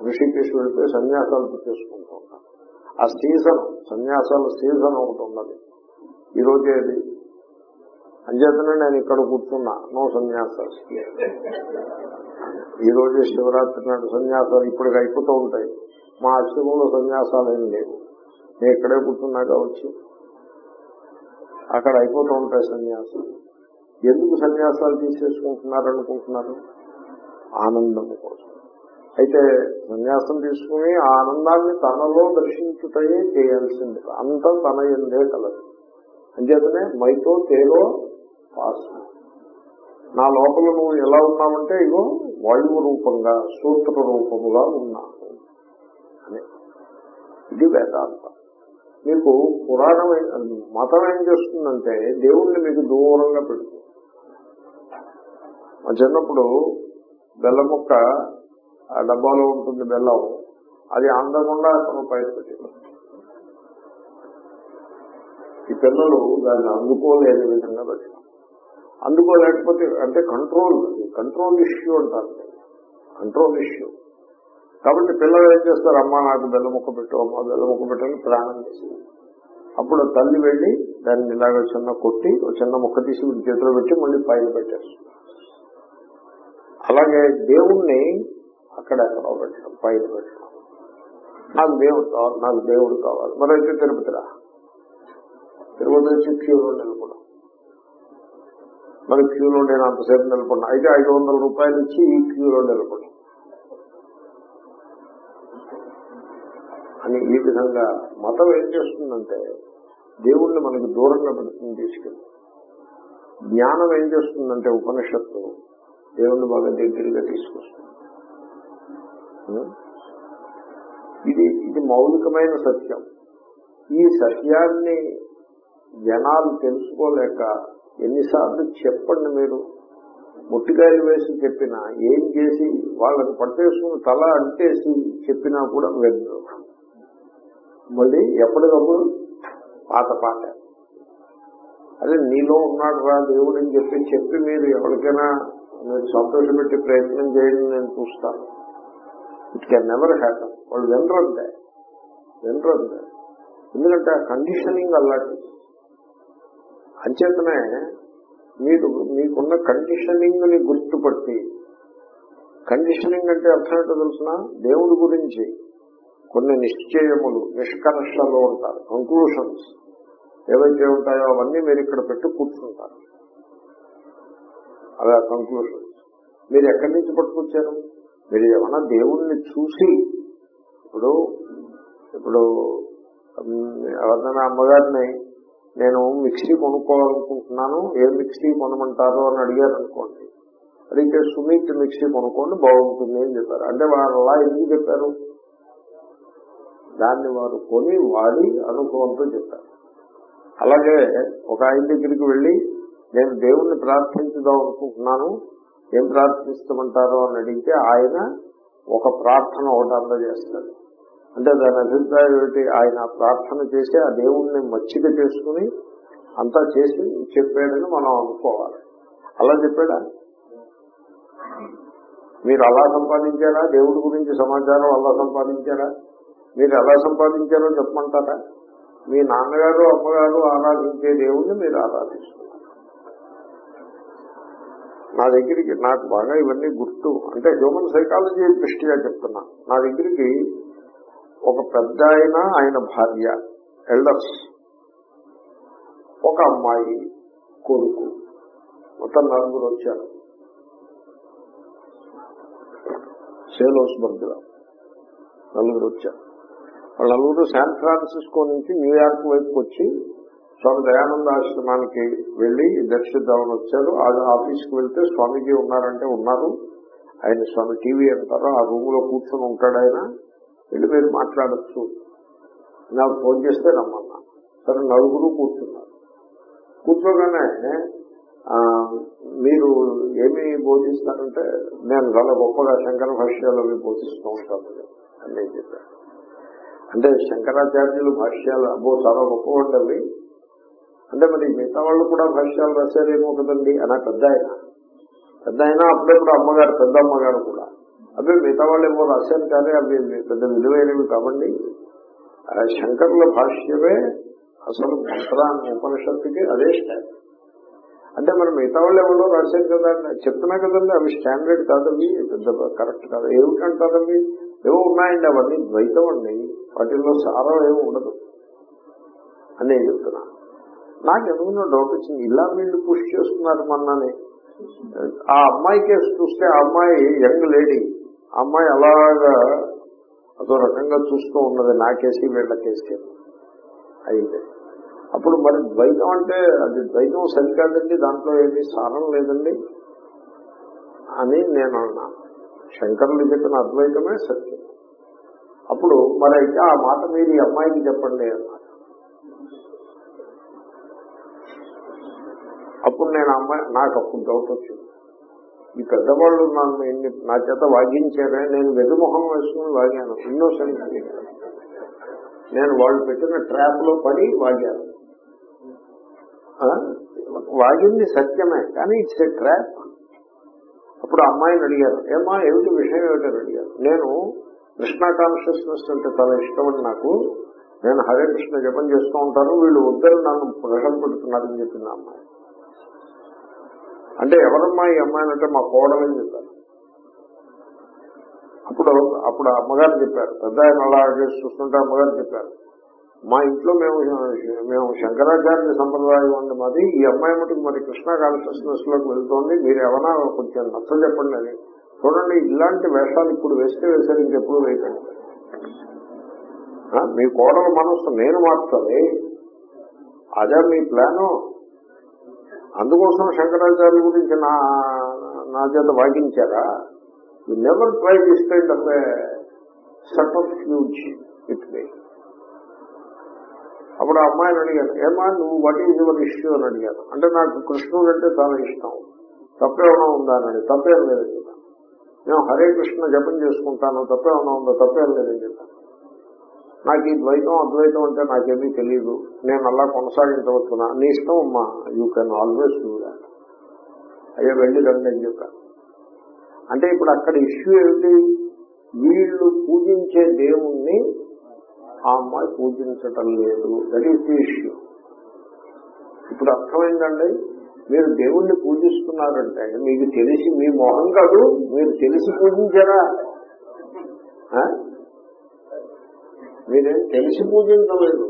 ఋషికేశ్ వెళ్తే సన్యాసాలు పుచ్చేసుకుంటూ ఉంటారు. ఆ సీజన్ సన్యాసాల సీజన్ ఒకటి ఉన్నది. ఈ రోజే అది. అంచేతనే నేను ఇక్కడ కూర్చున్నా. నో సన్యాసాలు. ఈ రోజే శివరాత్రి నాడు సన్యాసాలు ఇప్పటికి అయిపోతూ ఉంటాయి. మా ఆశ్రమంలో సన్యాసాలు ఏం లేవు. నేను ఇక్కడే కూర్చున్నా కావచ్చు. అక్కడ అయిపోతూ ఉంటాయి సన్యాసాలు. ఎందుకు సన్యాసాలు తీసేసుకుంటున్నారు అనుకుంటున్నారు? ఆనందం కోసం. అయితే సన్యాసం తీసుకుని ఆనందాన్ని తనలో దర్శించుటయే చేయాల్సింది. అంతా తన ఎందే కలదు. అంచేతనే మైతో తేలో పాస్ నా లోపల నువ్వు ఎలా ఉన్నావంటే ఇగో వాయువు రూపంగా సూత్ర రూపముగా ఉన్నావు. అని. ఇది వేదాంతం. మీకు పురాణం మతం ఏం చేస్తుందంటే దేవుణ్ణి మీకు దూరంగా పెడుతుంది మా చిన్నప్పుడు బెల్లం ముక్క ఆ డబ్బాలో ఉంటుంది బెల్లం అది అందకుండా అతను పైన ఈ పిల్లలు దాన్ని అందుకోలేని విధంగా పెట్టడం అందుకోలేకపోతే అంటే కంట్రోల్ కంట్రోల్ ఇష్యూ అంటారు. కంట్రోల్ ఇష్యూ కాబట్టి పిల్లలు ఏం చేస్తారు? అమ్మ నాకు బెల్ల ముక్క పెట్టు అమ్మ బెల్ల ముక్క పెట్టని ప్రాణం చేసి అప్పుడు తల్లి వెళ్ళి దాన్ని ఇలాగ చిన్న కొట్టి ఒక చిన్న ముక్క తీసి చేతిలో పెట్టి మళ్ళీ పైన పెట్టేస్తారు అలాగే దేవుణ్ణి అక్కడ పెట్టడం పైన పెట్టడం. నాకు దేవుడు కావాలి నాకు దేవుడు కావాలి. మరైతే తిరుపతిరా? తిరుపతి నుంచి క్యూలో నిలబడం మరి క్యూలో నేను అంతసేపు నిలబడినా అయితే ఐదు వందల రూపాయలు ఇచ్చి ఈ క్యూలో నిలబడి అని ఈ విధంగా మతం ఏం చేస్తుందంటే దేవుణ్ణి మనకు దూరంగా పెడుతుంది తీసుకెళ్ళి జ్ఞానం ఏం చేస్తుందంటే ఉపనిషత్తు దేవుణ్ణి బాగా దగ్గరగా తీసుకొస్తుంది. ఇది ఇది మౌలికమైన సత్యం. ఈ సత్యాన్ని జనాలు తెలుసుకోలేక ఎన్నిసార్లు చెప్పండి మీరు. ముట్టికాయలు వేసి చెప్పినా ఏం చేసి వాళ్ళని పట్టేసుకుని తల అంటేసి చెప్పినా కూడా వెళ్ళు మళ్ళీ ఎప్పటికప్పుడు పాత పాట. అదే నీలో ఉన్నాడు రా దేవుడు అని చెప్పి చెప్పి మీరు ఎవరికైనా మీరు సంతోషపెట్టి ప్రయత్నం చేయండి నేను చూస్తాను. ఇట్ కెన్ నెవర్ హ్యాపన్ వాళ్ళు వినరంతే. వినరంతే. ఎందుకంటే ఆ కండిషనింగ్ అలాంటిది. అంచేతనే మీరు మీకున్న కండిషనింగ్ని గుర్తుపట్టి కండిషనింగ్ అంటే అర్థం ఏంటో తెలుసిన? దేవుడి గురించి కొన్ని నిశ్చయములు నిష్కర్షలు ఉంటారు కంక్లూషన్స్ ఏవైతే ఉంటాయో అవన్నీ మీరు ఇక్కడ పెట్టి కూర్చుంటారు. అలా కంక్లూషన్స్ మీరు ఎక్కడి నుంచి పట్టుకొచ్చారు? మీరు ఏమన్నా దేవుణ్ణి చూసి ఇప్పుడు ఇప్పుడు ఎవరినైనా అమ్మగారిని నేను మిక్సీ కొనుక్కోవాలనుకుంటున్నాను ఏ మిక్సీ కొనమంటారు అని అడిగారు అనుకోండి అడిగితే సుమిత్ మిక్సీ కొనుక్కోండి బాగుంటుంది అని చెప్పారు. అంటే వారు అలా ఎందుకు చెప్పారు? దాన్ని వారు కొని వాడి అనుభవంతో చెప్పారు. అలాగే ఒక ఆయన దగ్గరికి వెళ్ళి నేను దేవుణ్ణి ప్రార్థించుదాం అనుకుంటున్నాను ఏం ప్రార్థిస్తామంటారో? అని అడిగితే ఆయన ఒక ప్రార్థన ఒకటి అందజేస్తాడు. అంటే దాని అభిప్రాయం ఏమిటి? ఆయన ప్రార్థన చేసి ఆ దేవుణ్ణి మచ్చిక చేసుకుని అంతా చేసి చెప్పాడని మనం అనుకోవాలి. అలా చెప్పాడా? మీరు అలా సంపాదించారా? దేవుడి గురించి సమాచారం అలా సంపాదించారా? మీరు ఎలా సంపాదించారో చెప్పమంటారా? మీ నాన్నగారు అమ్మగారు ఆరాధించే దేవుణ్ణి మీరు ఆరాధిస్తున్నారు. నా దగ్గరికి నాకు బాగా ఇవన్నీ గుర్తు. అంటే హ్యూమన్ సైకాలజీ దృష్టిగా చెప్తున్నా. నా దగ్గరికి ఒక పెద్ద ఆయన ఆయన భార్య ఎల్డర్స్ ఒక అమ్మాయి కొడుకు. మొత్తం నలుగురు వచ్చారు. సేలోస్బర్గ్లో నలుగురు వచ్చారు. వాళ్ళ నలుగురు శాన్ ఫ్రాన్సిస్కో నుంచి న్యూయార్క్ వైపుకి వచ్చి స్వామి దయానంద ఆశ్రమానికి వెళ్ళి దర్శిద్దామని వచ్చారు. ఆఫీస్కి వెళ్తే స్వామిజీ ఉన్నారంటే ఉన్నారు. ఆయన స్వామి టీవీ అంటారు. ఆ రూమ్లో కూర్చొని ఉంటాడు ఆయన. వెళ్ళి మీరు మాట్లాడచ్చు. నాకు ఫోన్ చేస్తే రమ్మన్నా. సరే నలుగురు కూర్చున్నారు. కూర్చోగానే మీరు ఏమి బోధిస్తారంటే నేను చాలా గొప్పగా శంకర భాష్యాలు అవి బోధిస్తూ ఉంటాను అని నేను చెప్పాను. అంటే శంకరాచార్యులు భాష్యాలు అబ్బో చాలా గొప్పవండి ఉంటుంది అంటే మరి మిగతా వాళ్ళు కూడా భాష్యాలు రాశారేమో కదండి. అన్న పెద్ద ఆయన పెద్ద అయినా అప్పుడప్పుడు అమ్మగారు పెద్ద అమ్మగారు కూడా. అవి మిగతా వాళ్ళు ఏమో రాశారు కానీ అవి పెద్ద విలువైనవి కాబట్టి ఆ శంకరుల భాష్యమే అసలు మంత్రాన్ని ఉపనిషత్తుకి అదే స్టాండ్ అంటే మరి మిగతా వాళ్ళు ఎవరో రాశారు కదా చెప్తున్నా కదండి అవి స్టాండర్డ్ కాదవి పెద్ద కరెక్ట్ కాదు. ఏమిటంటారవి? ఏవో ఉన్నాయండి అవన్నీ ద్వైతం అండి. వాటిల్లో సారం ఏమి ఉండదు. అని నేను చెప్తున్నా. నాకు ఎందుకున్న డౌట్ వచ్చింది ఇలా వీళ్ళు పుష్ చేస్తున్నారు మొన్నని. ఆ అమ్మాయి కేసు చూస్తే ఆ అమ్మాయి యంగ్ లేడీ అమ్మాయి అలాగా అదో రకంగా చూస్తూ ఉన్నది నా కేసి వీళ్ళ కేసి అయితే అప్పుడు మరి ద్వైతం అంటే అది ద్వైతం సరికాదండి దాంట్లో ఏమీ సారం లేదండి అని నేను అన్నా. శంకరులు చెప్పిన అద్వైతమే సత్యం. అప్పుడు మరి అయితే ఆ మాట మీరు ఈ అమ్మాయికి చెప్పండి అన్నారు. అప్పుడు నేను అమ్మాయి నాకు అప్పుడు డౌట్ వచ్చింది. ఈ పెద్దవాళ్ళు నన్ను ఎన్ని నా చేత వాగించారే? నేను వెదుమొహం వేసుకుని వాగాను. ఎన్నో సంగతి నేను వాళ్ళు పెట్టిన ట్రాప్లో పడి వాగాను. వాగింది సత్యమే కానీ ఇట్స్ ఎ ట్రాప్ అప్పుడు అమ్మాయిని అడిగారు ఏమా ఏమిటి విషయం ఏమిటని అడిగారు నేను కృష్ణ కాన్షియస్నెస్ అంటే చాలా ఇష్టమని నాకు నేను హరే కృష్ణ జపం చేస్తూ ఉంటాను వీళ్ళు వద్దరు నన్ను ప్రశ్న పెడుతున్నారని చెప్పింది అమ్మాయి. అంటే ఎవరమ్మా ఈ అమ్మాయిని అంటే మా కోడలని చెప్పారు. అప్పుడు అప్పుడు అమ్మగారు చెప్పారు. పెద్ద ఆయన అలాగే చూస్తుంటే అమ్మగారు చెప్పారు. మా ఇంట్లో మేము మేము శంకరాచార్య సంప్రదాయం ఉంది మాది. ఈ అమ్మాయి మటుకు మరి కృష్ణ కాన్షియస్నెస్లోకి వెళ్తోంది. మీరు ఏమైనా కొంచెం నచ్చ చెప్పండి అని. చూడండి ఇలాంటి వేషాలు ఇప్పుడు వేస్తే వేసారు ఇంకెప్పుడు వేయకండి. మీ కోడల మనస్సు నేను మార్చాలి. అదే మీ ప్లాను. అందుకోసం శంకరాచార్య గురించి నా నా చేత వాగించారా? You never try this kind of sort of అప్పుడు ఆ అమ్మాయిని అడిగాను ఏమా నువ్వు వాట్ ఈజ్ యువర్ ఇష్యూ అని అడిగాను. అంటే నాకు కృష్ణుడు అంటే చాలా ఇష్టం. తప్పేమైనా ఉందా అని తప్పేం లేదని చెప్పాను. నేను హరే కృష్ణ జపం చేసుకుంటాను తప్పేమైనా ఉందా? తప్పేం లేదని చెప్పాను. నాకు ఈ ద్వైతం అద్వైతం అంటే నాకేమీ తెలియదు నేను అలా కొనసాగించవచ్చునా? నీ ఇష్టం అమ్మా. You can always do that అయ్యో వెళ్ళి రండి అని చెప్పాను అంటే ఇప్పుడు అక్కడ ఇష్యూ ఏమిటి? వీళ్ళు పూజించే దేవుణ్ణి ఆ అమ్మాయి పూజించటం లేదు. దట్ ఈస్ ది ఇష్యూ ఇప్పుడు అర్థమైందండి? మీరు దేవుణ్ణి పూజిస్తున్నారంటే మీకు తెలిసి మీ మొహం కాదు మీరు తెలిసి పూజించారా? మీరేం తెలిసి పూజించలేదు.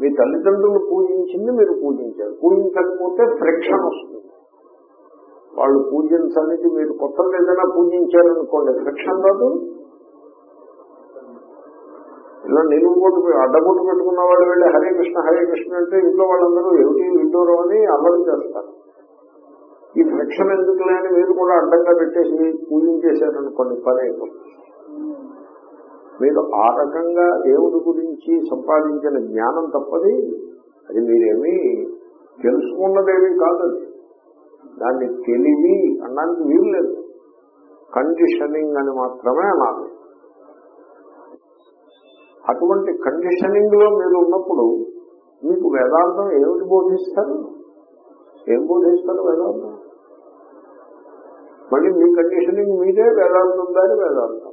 మీ తల్లిదండ్రులు పూజించింది మీరు పూజించారు. పూజించకపోతే ఫ్రిక్షన్ వస్తుంది. వాళ్ళు పూజించనిది మీరు కొత్తగా ఏదైనా పూజించారనుకోండి ఫ్రిక్షన్ రాదు. ఇలా నిలువు కొట్టు అడ్డబొట్టు పెట్టుకున్న వాళ్ళు వెళ్ళి హరే కృష్ణ హరే కృష్ణ అంటే ఇంట్లో వాళ్ళందరూ ఏమిటి వింటూరు అని అల్లరి చేస్తారు. ఈ ఫ్రిక్షన్ ఎందుకు లేని మీరు కూడా అడ్డంగా పెట్టేసి పూజించేశారనుకోండి పని అయిపోతుంది. మీరు ఆ రకంగా దేవుడి గురించి సంపాదించిన జ్ఞానం తప్పది. అది మీరేమీ తెలుసుకున్నదేమీ కాదు అది. దాన్ని తెలివి అనడానికి వీలు లేదు. కండిషనింగ్ అని మాత్రమే అనాలి. అటువంటి కండిషనింగ్లో మీరు ఉన్నప్పుడు మీకు వేదాంతం ఏమిటి బోధిస్తారు? ఏం బోధిస్తారు వేదాంతం? మళ్ళీ మీ కండిషనింగ్ మీదే వేదాంతం దాని వేదాంతం.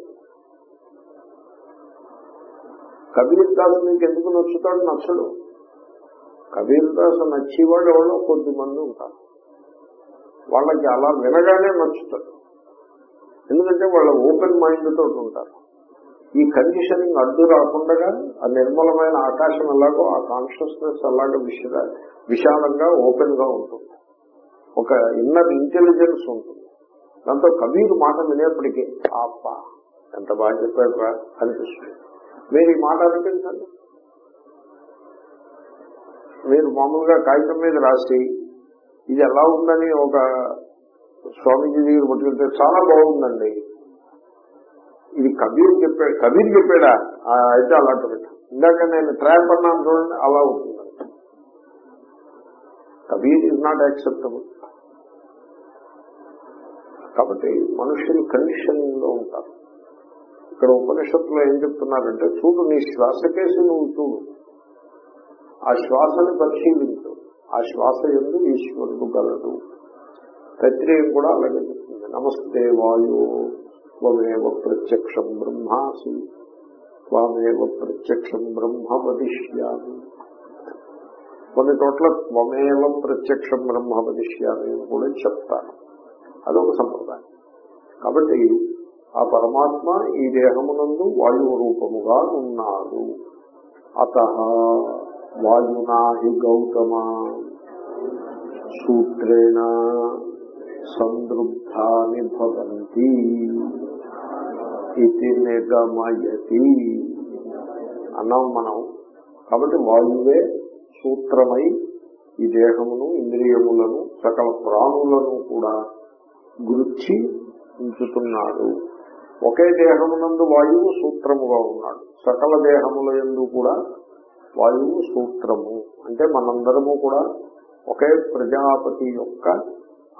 కబీర్ దాస్ మీకు ఎందుకు నచ్చుతాడు? నచ్చడు. కబీర్ దాస్ నచ్చేవాడు ఎవరో కొద్ది మంది ఉంటారు. వాళ్ళకి అలా వినగానే నచ్చుతాడు. ఎందుకంటే వాళ్ళ ఓపెన్ మైండ్ తోటి ఉంటారు. ఈ కండిషనింగ్ అడ్డు రాకుండా ఆ నిర్మలమైన ఆకాశం ఎలాగో ఆ కాన్షియస్నెస్ అలాగే విషయ విశాలంగా ఓపెన్గా ఉంటుంది. ఒక ఇన్నర్ ఇంటెలిజెన్స్ ఉంటుంది. దాంతో కబీర్ మాట వినేప్పటికీ అప్ప ఎంత బాగా చెప్పాడు రా అనిపిస్తుంది. మీరు ఈ మాట అనిపించండి మీరు మామూలుగా కాగితం మీద రాసి ఇది ఎలా ఉందని ఒక స్వామీజీ దగ్గర పట్టుకెళ్తే చాలా బాగుందండి. ఇది కబీర్ చెప్పాడు కబీర్ చెప్పాడా? అయితే అలాంటి ఇందాక నేను ట్రాప్ అన్నాను చూడండి అలా ఉంటుంది. కబీర్ ఇస్ నాట్ యాక్సెప్టబుల్ కాబట్టి మనుషులు కండిషన్లో ఉంటారు. ఇక్కడ ఉపనిషత్తులో ఏం చెప్తున్నారంటే చూడు నీ శ్వాసకేసి నువ్వు చూడు. ఆ శ్వాసని పరిశీలించు. ఆ శ్వాస ఎందు ఈశ్వరుడు గలడు. తైత్రేయం కూడా అలాగే చెప్తుంది. నమస్తే వాయు త్వమేవ ప్రత్యక్షం బ్రహ్మాసి త్వమేవ ప్రత్యక్షం బ్రహ్మ వదిష్యామి. కొన్ని చోట్ల త్వమేవ ప్రత్యక్షం బ్రహ్మ వదిష్యామి అని కూడా చెప్తాను అదొక సంప్రదాయం. కాబట్టి ఆ పరమాత్మ ఈ దేహమునందు వాయువు రూపముగా ఉన్నాడు. అత వాయునా హి గౌతమ. సూత్రేణ సందృబ్ధాని భవంతి ఇది నిగమయతి. అన్నాం మనం. కాబట్టి వాయువే సూత్రమై ఈ దేహమును ఇంద్రియములను సకల ప్రాణులను కూడా గురించి ఉంచుతున్నాడు. ఒకే దేహమునందు వాయువు సూత్రముగా ఉన్నాడు. సకల దేహముల ఎందు కూడా వాయువు సూత్రము. అంటే మనందరము కూడా ఒకే ప్రజాపతి యొక్క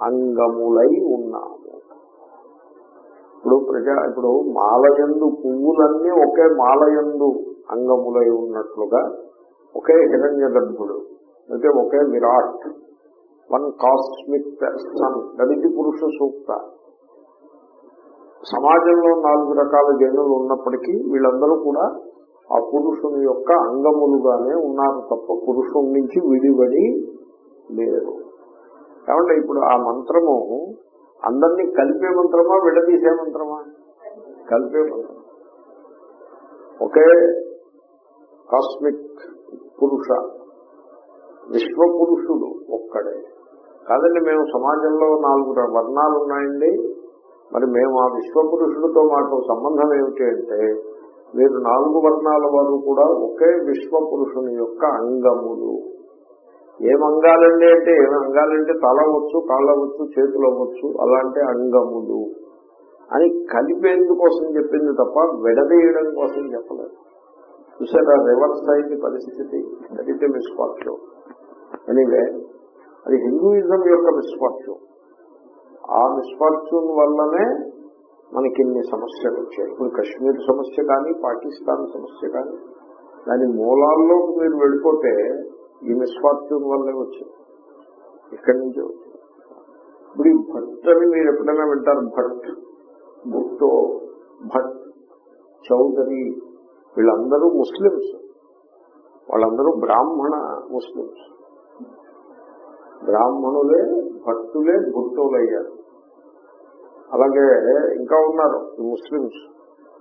అంగములై ఉన్నాము. ఇప్పుడు ప్రజా ఇప్పుడు మాలయందు పువ్వులన్నీ ఒకే మాలయందు అంగములై ఉన్నట్లుగా ఒకే హిరణ్య గర్భుడు అయితే ఒకే విరాట్ వన్ కాస్మిక్ పర్సన్ దళిత పురుష సూక్త. సమాజంలో నాలుగు రకాల జనులు ఉన్నప్పటికీ వీళ్ళందరూ కూడా ఆ పురుషుని యొక్క అంగములుగానే ఉన్నారు తప్ప పురుషుడి నుంచి విడివడి లేరు. కాబట్టి ఇప్పుడు ఆ మంత్రము అందరినీ కలిపే మంత్రమా విడదీసే మంత్రమా? కలిపే మంత్రం. ఒకే కాస్మిక్ పురుష విశ్వ పురుషుడు ఒక్కడే. కాదండి మేము సమాజంలో నాలుగు వర్ణాలు ఉన్నాయండి మరి మేము ఆ విశ్వపురుషుడితో మాకు సంబంధం ఏమిటి అంటే మీరు నాలుగు వర్ణాల వారు కూడా ఒకే విశ్వపురుషుని యొక్క అంగములు. ఏం అంగాలండి అంటే ఏం అంగాలంటే తల అవ్వచ్చు కాళ్ళ అవ్వచ్చు చేతులు అవ్వచ్చు అలాంటి అంగములు అని కలిపేందుకోసం చెప్పింది తప్ప విడదీయడం కోసం చెప్పలేదు. చూసారా రివర్స్ అయింది పరిస్థితి. దట్ మిస్ఫార్చ్యూన్ ఎనీవే అది హిందూయిజం యొక్క మిస్ఫార్చ్యూన్ ఆ మిస్ఫార్చ్యూన్ వల్లనే మనకి ఇన్ని సమస్యలు వచ్చాయి. ఇప్పుడు కశ్మీర్ సమస్య కానీ పాకిస్తాన్ సమస్య కానీ దాని మూలాల్లోకి మీరు వెళ్ళిపోతే ఈ మిస్ఫార్చ్యూన్ వల్లే వచ్చింది ఇక్కడి నుంచే వచ్చింది ఇప్పుడు ఈ భట్ అని మీరు ఎప్పుడైనా వింటారు? భట్ భుట్టో భట్ చౌదరి వీళ్ళందరూ ముస్లిమ్స్. వాళ్ళందరూ బ్రాహ్మణ ముస్లిమ్స్. బ్రాహ్మణులే భక్తులే భుట్టులయ్యారు అలాగే ఇంకా ఉన్నారు ముస్లిమ్స్.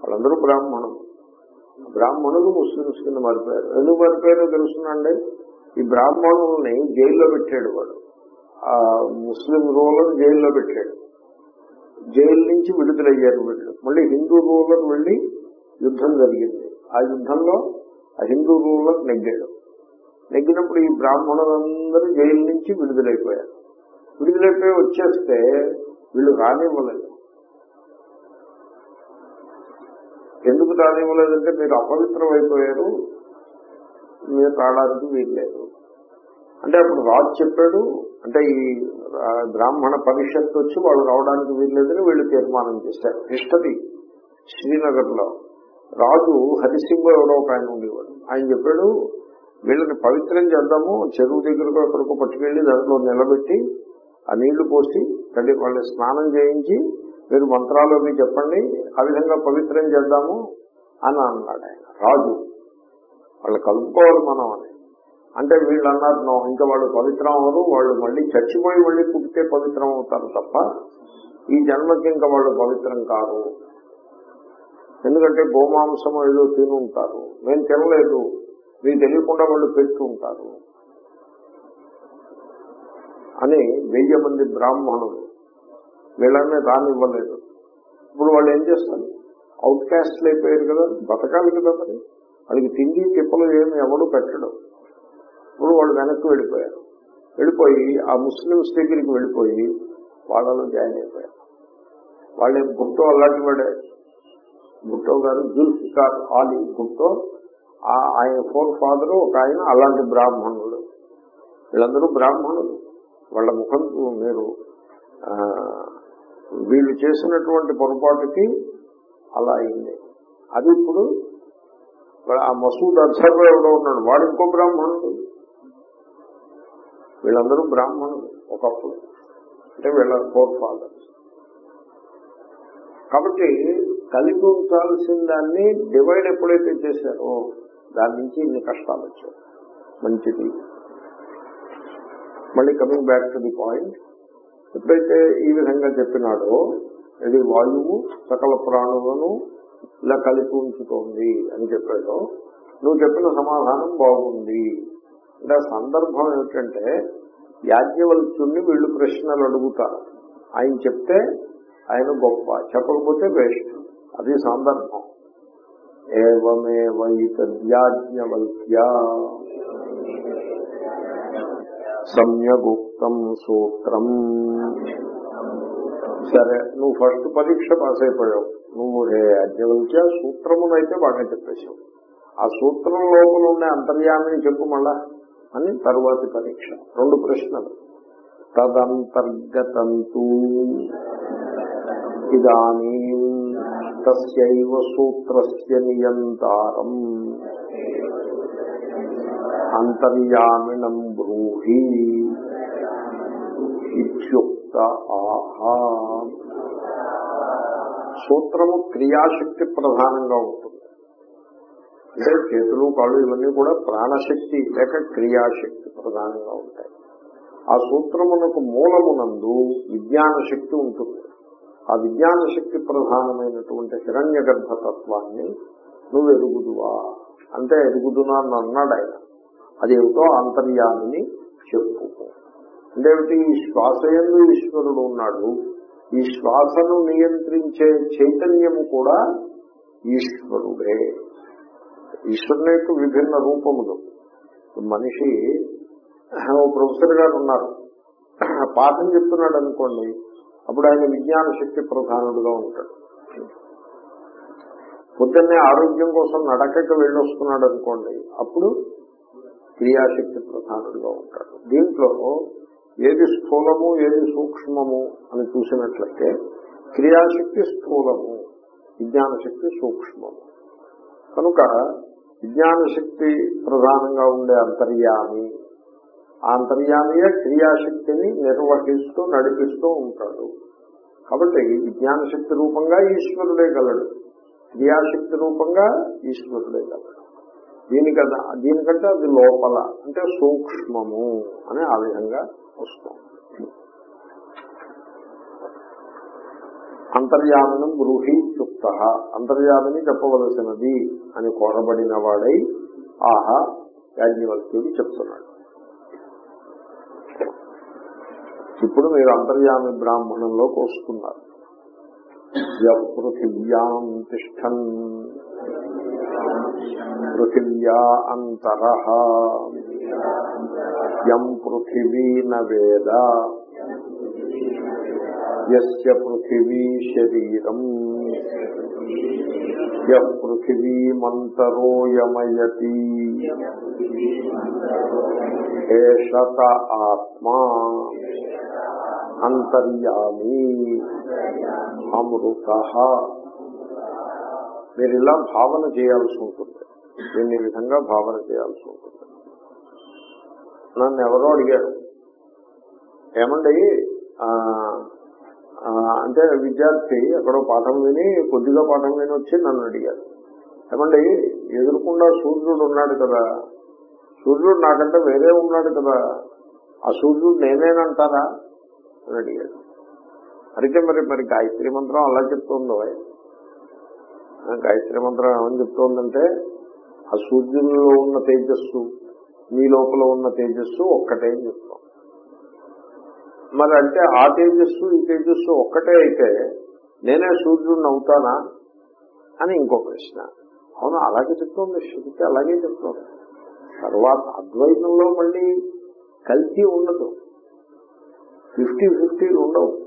వాళ్ళందరూ బ్రాహ్మణులు. బ్రాహ్మణులు ముస్లిమ్స్ కింద మారిపోయారు. ఎందుకు మారిపోయారో తెలుసునండి. ఈ బ్రాహ్మణుల్ని జైల్లో పెట్టాడు వాడు. ఆ ముస్లిం రూలర్ జైల్లో పెట్టాడు. జైలు నుంచి విడుదలయ్యారు వీళ్ళు. మళ్ళీ హిందూ రూలర్ వెళ్ళి యుద్ధం జరిగింది. ఆ యుద్ధంలో ఆ హిందూ రూలర్ నెగ్గాడు. నెగ్గినప్పుడు ఈ బ్రాహ్మణులందరూ జైలు నుంచి విడుదలైపోయారు. విడుదలైపోయి వచ్చేస్తే వీళ్ళు రానివ్వలేదు. ఎందుకు రానివ్వలేదంటే మీరు అపవిత్రం అయిపోయారు మీరు రావడానికి వీల్లేదు. అంటే అప్పుడు రాజు చెప్పాడు అంటే ఈ బ్రాహ్మణ పరిషత్ వచ్చి వాళ్ళు రావడానికి వీల్లేదని వీళ్ళు తీర్మానం చేశారు. హిస్టరీ శ్రీనగర్లో రాజు హరిసింహ ఎవరో ఒక ఆయన ఉండేవాడు. ఆయన చెప్పాడు వీళ్ళని పవిత్రం చేద్దాము చెరువు దగ్గరకు ఎక్కడికో పట్టుకెళ్ళి దాంట్లో నిలబెట్టి ఆ నీళ్ళు పోసి తల్లి వాళ్ళు స్నానం చేయించి మీరు మంత్రాలు అవి చెప్పండి ఆ విధంగా పవిత్రం చేద్దాము అని అన్నాడు ఆయన. రాజు వాళ్ళు కలుపుకోవాలి మనం అని. అంటే వీళ్ళు అన్నారు "నో, ఇంకా వాళ్ళు పవిత్రం అవరు వాళ్ళు మళ్ళీ చచ్చిపోయి మళ్ళీ పుట్టితే పవిత్రం అవుతారు తప్ప ఈ జన్మకి ఇంకా వాళ్ళు పవిత్రం కారు. ఎందుకంటే గోమాంసం ఏదో తిని ఉంటారు. మేము తినలేదు మీకు తెలియకుండా వాళ్ళు పెట్టి ఉంటారు. అని వెయ్యి మంది బ్రాహ్మణులు వీళ్ళని రానివ్వలేదు. ఇప్పుడు వాళ్ళు ఏం చేస్తారు? అవుట్ క్యాస్ట్లు అయిపోయారు కదా బతకాలి కదా మరి. వాళ్ళకి తిండి తిప్పలు ఏమి ఎవడు పెట్టడం. ఇప్పుడు వాళ్ళు వెనక్కి వెళ్ళిపోయారు. వెళ్ళిపోయి ఆ ముస్లింస్ దగ్గరికి వెళ్ళిపోయి వాళ్ళలో జాయిన్ అయిపోయారు. వాళ్ళే గుట్టో అలాంటి వాడే? గుట్టో గారు జుల్ఫికార్ ఆలీ గుట్టో ఆ- ఆయన ఫోర్ ఫాదర్ ఒక ఆయన అలాంటి బ్రాహ్మణుడు. వీళ్ళందరూ బ్రాహ్మణులు. వాళ్ళ ముఖం మీరు వీళ్ళు చేసినటువంటి పొరపాటుకి అలా అయింది. అది ఇప్పుడు ఆ మసూద్ అర్జర్ ఎవడో ఉన్నాడు వాడు ఇంకో బ్రాహ్మణుడు. వీళ్ళందరూ బ్రాహ్మణులు ఒకప్పుడు. అంటే వీళ్ళ ఫోర్ ఫాదర్స్. కాబట్టి కలిపి ఉంచాల్సిన దాన్ని డివైడ్ ఎప్పుడైతే చేశారో దాని నుంచి ఇన్ని కష్టాలు వచ్చాయి. మంచిది. మళ్ళీ coming back to the point. ఎప్పుడైతే ఈ విధంగా చెప్పినాడో ఇది వాయువు సకల ప్రాణులను ఇలా కలిపి ఉంచుతోంది అని చెప్పాడో నువ్వు చెప్పిన సమాధానం బాగుంది. అంటే సందర్భం ఏమిటంటే యాజ్ఞవల్క్యుణ్ణి వీళ్ళు ప్రశ్నలు అడుగుతారు. ఆయన చెప్తే ఆయన గొప్ప చెప్పకపోతే వేస్ట్. అది సందర్భం. ఏవమేవైతద్యాజ్ఞవల్క్య సమ్యగుప్తం సూత్రం. సరే నువ్వు ఫస్ట్ పరీక్ష పాస్ అయిపోయావు. నువ్వు హే అజ్ఞవల్క్య సూత్రమునైతే బాగా చెప్పేశావు. ఆ సూత్రం లోపల ఉండే అంతర్యామిని చెప్పు మళ్ళా. అని తరువాతి పరీక్ష. రెండు ప్రశ్నలు. తదంతర్గతంతు. ఇదానీ తస్యైవ సూత్రస్య నియంతారం. అంతర్యామిణం బ్రూహి ఇత్యుక్త ఆహా. సూత్రము క్రియాశక్తి ప్రధానంగా ఉంటుంది. అంటే చేతులు కాళ్ళు ఇవన్నీ కూడా ప్రాణశక్తి లేక క్రియాశక్తి ప్రధానంగా ఉంటాయి. ఆ సూత్రమునకు మూలమునందు విజ్ఞాన శక్తి ఉంటుంది. ఆ విజ్ఞాన శక్తి ప్రధానమైనటువంటి హిరణ్య గర్భతత్వాన్ని నువ్వు ఎరుగుదువా అంటే ఎరుగుదునా అని అన్నాడు ఆయన అదేమిటో అంతర్యామిని చెప్పు. అంటే ఈ ఈ శ్వాసయందు ఈశ్వరుడు ఉన్నాడు. ఈ శ్వాసను నియంత్రించే చైతన్యము కూడా ఈశ్వరుడే. ఈశ్వరుని యొక్క విభిన్న రూపములు. మనిషి ఓ ప్రొఫెసర్ గారు ఉన్నారు. పాఠం చెప్తున్నాడు అనుకోండి అప్పుడు ఆయన విజ్ఞాన శక్తి ప్రధానుడుగా ఉంటాడు. పొద్దున్నే ఆరోగ్యం కోసం నడకకి వెళ్ళొస్తున్నాడు అనుకోండి అప్పుడు క్రియాశక్తి ప్రధానుడుగా ఉంటాడు. దీంట్లో ఏది స్థూలము ఏది సూక్ష్మము అని చూసినట్లయితే క్రియాశక్తి స్థూలము విజ్ఞాన శక్తి సూక్ష్మము. కనుక విజ్ఞాన శక్తి ప్రధానంగా ఉండే అంతర్యామి ఆ అంతర్యామియే క్రియాశక్తిని నిర్వహిస్తూ నడిపిస్తూ ఉంటాడు. కాబట్టి విజ్ఞాన శక్తి రూపంగా ఈశ్వరుడే గలడు. క్రియాశక్తి రూపంగా ఈశ్వరుడే గలడు. దీనికన్నా దీనికంటే అది లోపల అంటే సూక్ష్మము అని ఆ విధంగా వస్తుంది. అంతర్యామినం బ్రూహి యుక్త అంతర్యామిని చెప్పవలసినది అని కోరబడిన వాడై ఆహా యాజ్ఞవల్క్యుడు చెప్తున్నాడు. ఇప్పుడు మీరు అంతర్యామి బ్రాహ్మణంలోకి వస్తున్నారు పృథివ్యాం తిష్టన్ పృథివ్యా అంతర. యం పృథివీ నేద యస్య పృథివీ శరీరం. య పృథివీమంతరోయమయతి ఏషత ఆత్మా. అంతర్యామి అమృత. మీరు ఇలా భావన చేయాల్సి ఉంటుంది. దీన్ని ఈ విధంగా భావన చేయాల్సి ఉంటుంది. నన్ను ఎవరో అడిగారు. ఏమండి అంటే విద్యార్థి ఎక్కడో పాఠం విని కొద్దిగా పాఠం విని వచ్చి నన్ను అడిగారు. ఏమండి ఎదురుకుండా సూర్యుడు ఉన్నాడు కదా సూర్యుడు నాకంటే వేరే ఉన్నాడు కదా ఆ సూర్యుడు నేనేనంటారా అని అడిగాడు అడిగితే మరి మరి గాయత్రి మంత్రం అలా చెప్తుందో? గాయత్రి మంత్రం ఏమని చెప్తోందంటే ఆ సూర్యుల్లో ఉన్న తేజస్సు మీ లోపల ఉన్న తేజస్సు ఒక్కటే అని చెప్తాం. మరి అంటే ఆ తేజస్సు ఈ తేజస్సు ఒక్కటే అయితే నేనే సూర్యుడిని అవుతానా అని ఇంకో ప్రశ్న. అవును అలాగే చెప్తోంది శృతి అలాగే చెప్తోంది తర్వాత అద్వైతంలో మళ్ళీ కల్తీ ఉండదు. ఫిఫ్టీ ఫిఫ్టీలు ఉండవు.